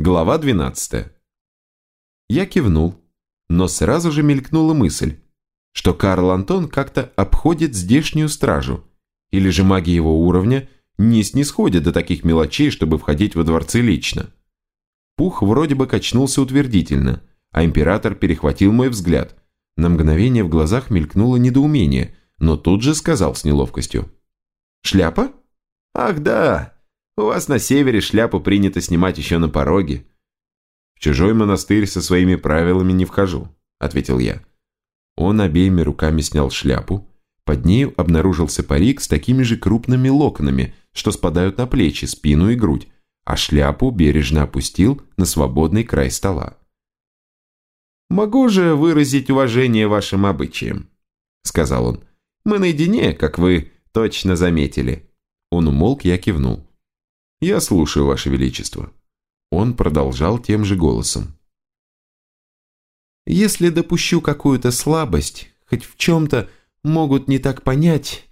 Глава 12. Я кивнул, но сразу же мелькнула мысль, что Карл Антон как-то обходит здешнюю стражу, или же маги его уровня не снисходят до таких мелочей, чтобы входить во дворцы лично. Пух вроде бы качнулся утвердительно, а император перехватил мой взгляд. На мгновение в глазах мелькнуло недоумение, но тут же сказал с неловкостью. «Шляпа? Ах да, у вас на севере шляпу принято снимать еще на пороге». «В чужой монастырь со своими правилами не вхожу», — ответил я. Он обеими руками снял шляпу, под нею обнаружился парик с такими же крупными локонами, что спадают на плечи, спину и грудь, а шляпу бережно опустил на свободный край стола. «Могу же выразить уважение вашим обычаям», — сказал он. «Мы наедине, как вы точно заметили». Он умолк, я кивнул. «Я слушаю, ваше величество». Он продолжал тем же голосом. «Если допущу какую-то слабость, хоть в чем-то могут не так понять,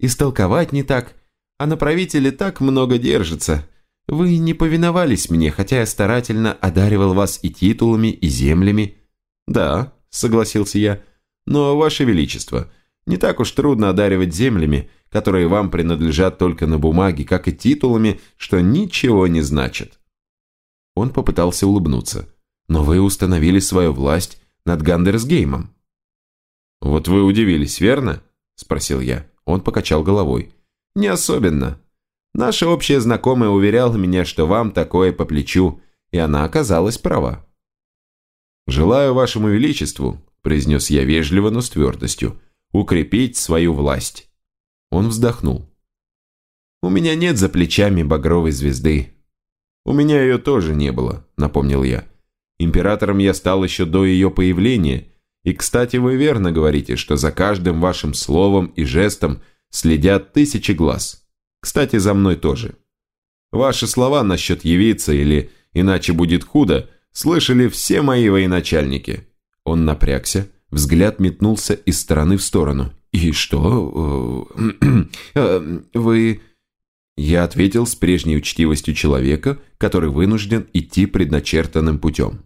истолковать не так, а на правителе так много держится. Вы не повиновались мне, хотя я старательно одаривал вас и титулами, и землями». «Да», — согласился я, — «но, ваше величество, не так уж трудно одаривать землями, которые вам принадлежат только на бумаге, как и титулами, что ничего не значат». Он попытался улыбнуться. «Но вы установили свою власть над Гандерсгеймом». «Вот вы удивились, верно?» – спросил я. Он покачал головой. «Не особенно. Наша общая знакомая уверяла меня, что вам такое по плечу, и она оказалась права». «Желаю вашему величеству», – произнес я вежливо, но с твердостью, – «укрепить свою власть». Он вздохнул. «У меня нет за плечами багровой звезды». «У меня ее тоже не было», – напомнил я. «Императором я стал еще до ее появления» И, кстати, вы верно говорите, что за каждым вашим словом и жестом следят тысячи глаз. Кстати, за мной тоже. Ваши слова насчет явиться или «иначе будет худо» слышали все мои военачальники. Он напрягся, взгляд метнулся из стороны в сторону. «И что? Э, вы...» Я ответил с прежней учтивостью человека, который вынужден идти предначертанным путем.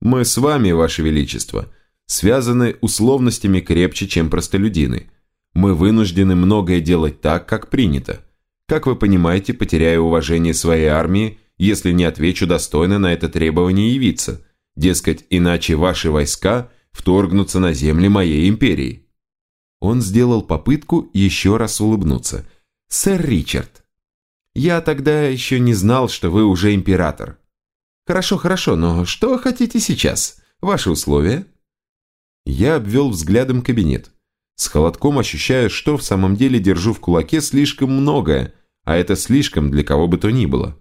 «Мы с вами, Ваше Величество», связаны условностями крепче, чем простолюдины. Мы вынуждены многое делать так, как принято. Как вы понимаете, потеряю уважение своей армии, если не отвечу достойно на это требование явиться. Дескать, иначе ваши войска вторгнутся на земли моей империи. Он сделал попытку еще раз улыбнуться. «Сэр Ричард, я тогда еще не знал, что вы уже император. Хорошо, хорошо, но что хотите сейчас? Ваши условия?» Я обвел взглядом кабинет, с холодком ощущая, что в самом деле держу в кулаке слишком многое, а это слишком для кого бы то ни было.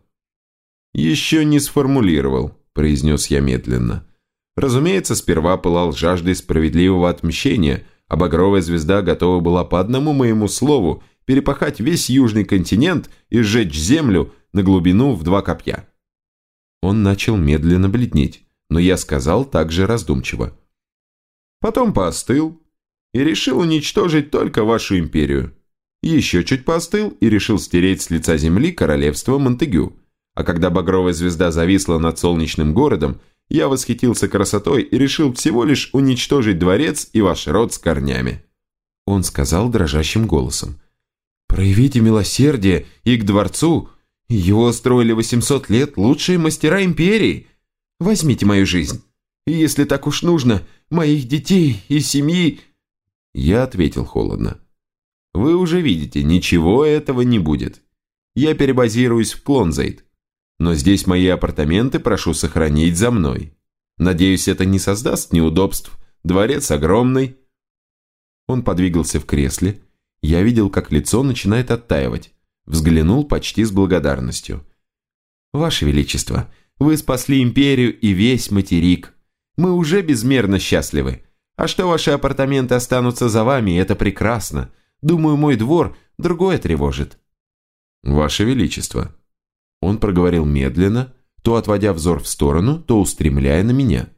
«Еще не сформулировал», – произнес я медленно. Разумеется, сперва пылал жаждой справедливого отмщения, а багровая звезда готова была по одному моему слову перепахать весь южный континент и сжечь землю на глубину в два копья. Он начал медленно бледнеть, но я сказал также раздумчиво. Потом поостыл и решил уничтожить только вашу империю. Еще чуть поостыл и решил стереть с лица земли королевство Монтегю. А когда багровая звезда зависла над солнечным городом, я восхитился красотой и решил всего лишь уничтожить дворец и ваш род с корнями». Он сказал дрожащим голосом. «Проявите милосердие и к дворцу. Его строили 800 лет лучшие мастера империи. Возьмите мою жизнь. И если так уж нужно, моих детей и семьи...» Я ответил холодно. «Вы уже видите, ничего этого не будет. Я перебазируюсь в Клонзейд. Но здесь мои апартаменты прошу сохранить за мной. Надеюсь, это не создаст неудобств. Дворец огромный». Он подвигался в кресле. Я видел, как лицо начинает оттаивать. Взглянул почти с благодарностью. «Ваше Величество, вы спасли империю и весь материк. Мы уже безмерно счастливы. А что ваши апартаменты останутся за вами, это прекрасно. Думаю, мой двор другое тревожит». «Ваше Величество». Он проговорил медленно, то отводя взор в сторону, то устремляя на меня.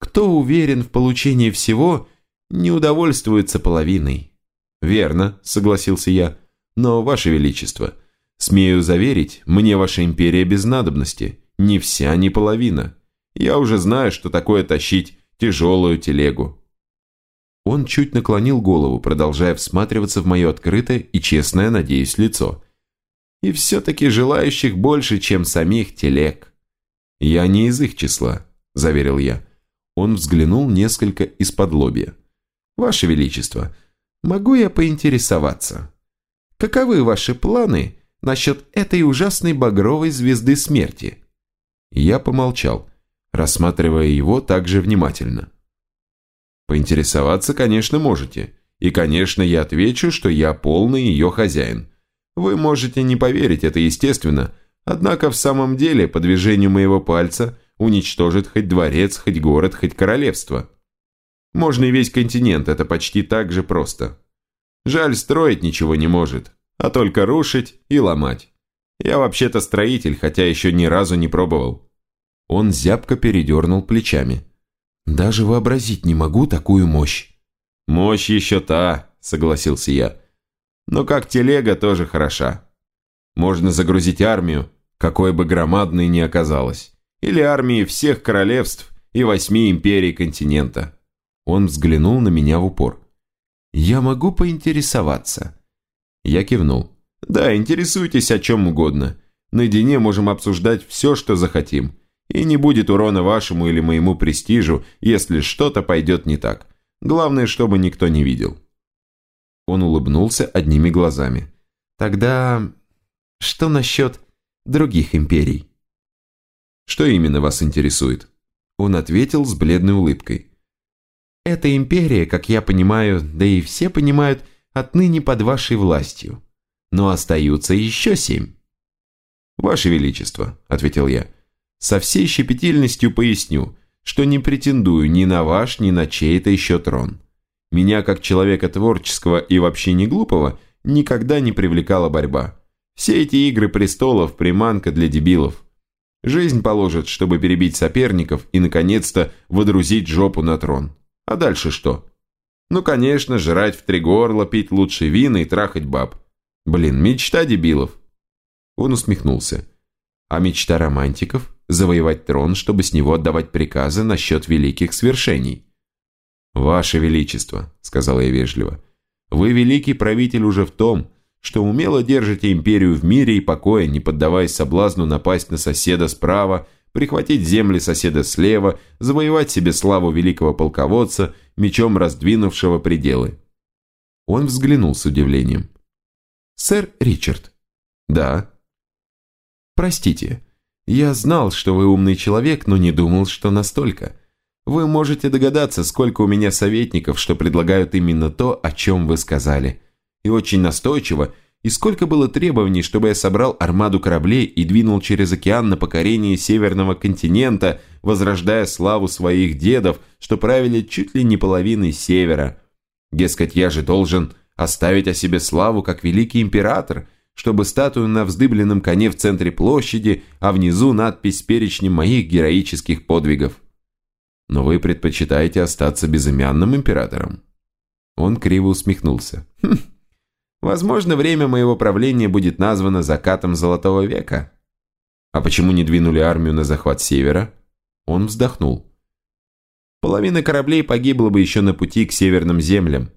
«Кто уверен в получении всего, не удовольствуется половиной». «Верно», — согласился я. «Но, Ваше Величество, смею заверить, мне ваша империя без надобности, ни вся, ни половина. Я уже знаю, что такое тащить тяжелую телегу». Он чуть наклонил голову, продолжая всматриваться в мое открытое и честное, надеюсь, лицо. «И все-таки желающих больше, чем самих телег». «Я не из их числа», – заверил я. Он взглянул несколько из-под лобья. «Ваше Величество, могу я поинтересоваться? Каковы ваши планы насчет этой ужасной багровой звезды смерти?» Я помолчал, рассматривая его также внимательно. «Поинтересоваться, конечно, можете. И, конечно, я отвечу, что я полный ее хозяин. Вы можете не поверить, это естественно, однако в самом деле по движению моего пальца уничтожит хоть дворец, хоть город, хоть королевство. Можно и весь континент, это почти так же просто. Жаль, строить ничего не может, а только рушить и ломать. Я вообще-то строитель, хотя еще ни разу не пробовал». Он зябко передернул плечами. «Даже вообразить не могу такую мощь». «Мощь еще та», — согласился я. «Но как телега тоже хороша. Можно загрузить армию, какой бы громадной ни оказалась. Или армии всех королевств и восьми империй континента». Он взглянул на меня в упор. «Я могу поинтересоваться?» Я кивнул. «Да, интересуйтесь о чем угодно. Наедине можем обсуждать все, что захотим. И не будет урона вашему или моему престижу, если что-то пойдет не так. Главное, чтобы никто не видел». Он улыбнулся одними глазами. «Тогда что насчет других империй?» «Что именно вас интересует?» Он ответил с бледной улыбкой. «Эта империя, как я понимаю, да и все понимают, отныне под вашей властью. Но остаются еще семь». «Ваше Величество», — ответил я, — со всей щепетильностью поясню, что не претендую ни на ваш, ни на чей-то еще трон. Меня, как человека творческого и вообще не глупого, никогда не привлекала борьба. Все эти игры престолов – приманка для дебилов. Жизнь положит, чтобы перебить соперников и, наконец-то, водрузить жопу на трон. А дальше что? Ну, конечно, жрать в три горла, пить лучше вина и трахать баб. Блин, мечта дебилов. Он усмехнулся. А мечта романтиков? завоевать трон, чтобы с него отдавать приказы насчет великих свершений. «Ваше Величество», — сказал я вежливо, — «вы великий правитель уже в том, что умело держите империю в мире и покое, не поддаваясь соблазну напасть на соседа справа, прихватить земли соседа слева, завоевать себе славу великого полководца, мечом раздвинувшего пределы». Он взглянул с удивлением. «Сэр Ричард». «Да». «Простите, я знал, что вы умный человек, но не думал, что настолько. Вы можете догадаться, сколько у меня советников, что предлагают именно то, о чем вы сказали. И очень настойчиво, и сколько было требований, чтобы я собрал армаду кораблей и двинул через океан на покорение северного континента, возрождая славу своих дедов, что правили чуть ли не половиной севера. Дескать, я же должен оставить о себе славу как великий император – чтобы статую на вздыбленном коне в центре площади, а внизу надпись с перечнем моих героических подвигов. Но вы предпочитаете остаться безымянным императором?» Он криво усмехнулся. «Хм, возможно, время моего правления будет названо закатом Золотого века. А почему не двинули армию на захват севера?» Он вздохнул. «Половина кораблей погибла бы еще на пути к северным землям.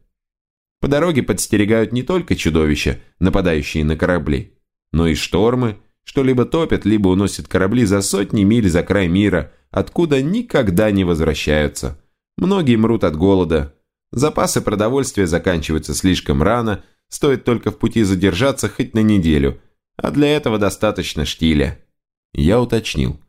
По дороге подстерегают не только чудовища, нападающие на корабли, но и штормы, что либо топят, либо уносят корабли за сотни миль за край мира, откуда никогда не возвращаются. Многие мрут от голода. Запасы продовольствия заканчиваются слишком рано, стоит только в пути задержаться хоть на неделю, а для этого достаточно штиля. Я уточнил.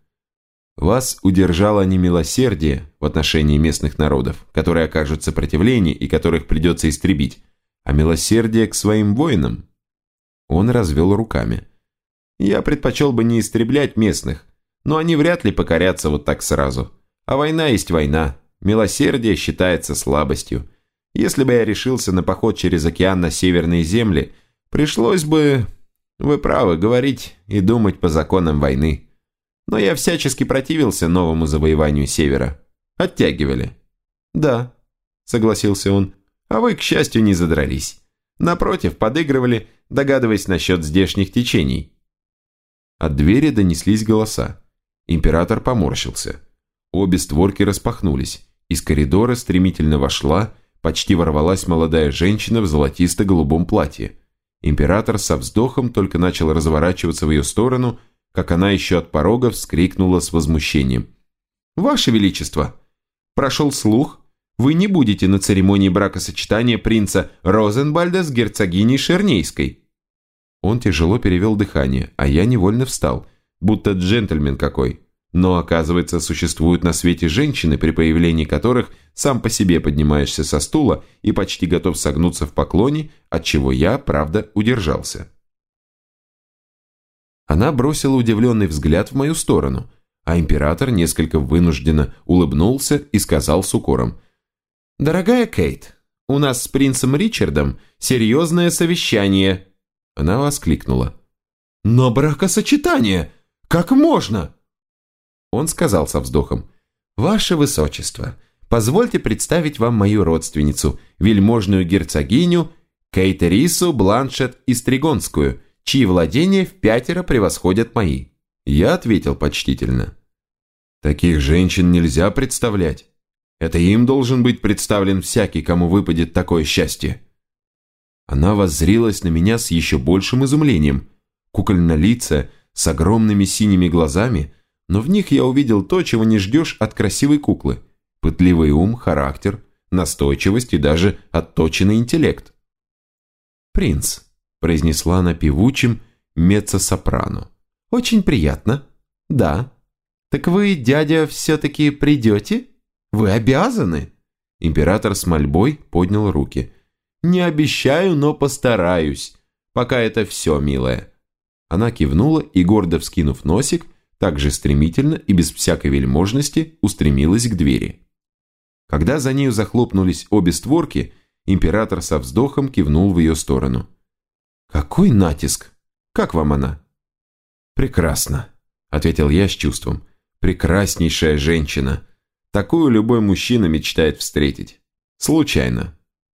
Вас удержало не милосердие в отношении местных народов, которые окажут сопротивление и которых придется истребить, а милосердие к своим воинам. Он развел руками. Я предпочел бы не истреблять местных, но они вряд ли покорятся вот так сразу. А война есть война, милосердие считается слабостью. Если бы я решился на поход через океан на северные земли, пришлось бы, вы правы, говорить и думать по законам войны. Но я всячески противился новому завоеванию Севера. Оттягивали. «Да», — согласился он, — «а вы, к счастью, не задрались. Напротив, подыгрывали, догадываясь насчет здешних течений». От двери донеслись голоса. Император поморщился. Обе створки распахнулись. Из коридора стремительно вошла, почти ворвалась молодая женщина в золотисто-голубом платье. Император со вздохом только начал разворачиваться в ее сторону, как она еще от порога вскрикнула с возмущением. «Ваше Величество! Прошел слух, вы не будете на церемонии бракосочетания принца Розенбальда с герцогиней Шернейской». Он тяжело перевел дыхание, а я невольно встал, будто джентльмен какой. Но, оказывается, существуют на свете женщины, при появлении которых сам по себе поднимаешься со стула и почти готов согнуться в поклоне, от чего я, правда, удержался. Она бросила удивленный взгляд в мою сторону, а император несколько вынужденно улыбнулся и сказал с укором. «Дорогая Кейт, у нас с принцем Ричардом серьезное совещание». Она воскликнула. «Но бракосочетание! Как можно?» Он сказал со вздохом. «Ваше Высочество, позвольте представить вам мою родственницу, вельможную герцогиню Кейтерису Бланшет Истригонскую, чьи владения в пятеро превосходят мои». Я ответил почтительно. «Таких женщин нельзя представлять. Это им должен быть представлен всякий, кому выпадет такое счастье». Она воззрилась на меня с еще большим изумлением. Кукольно-лица, с огромными синими глазами, но в них я увидел то, чего не ждешь от красивой куклы. Пытливый ум, характер, настойчивость и даже отточенный интеллект. «Принц», – произнесла она певучим меццо-сопрано. «Очень приятно. Да. Так вы, дядя, все-таки придете? Вы обязаны?» Император с мольбой поднял руки. «Не обещаю, но постараюсь. Пока это все, милая». Она кивнула и, гордо вскинув носик, также стремительно и без всякой вельможности устремилась к двери. Когда за нею захлопнулись обе створки, император со вздохом кивнул в ее сторону. «Какой натиск! Как вам она?» «Прекрасно», — ответил я с чувством. «Прекраснейшая женщина. Такую любой мужчина мечтает встретить. Случайно.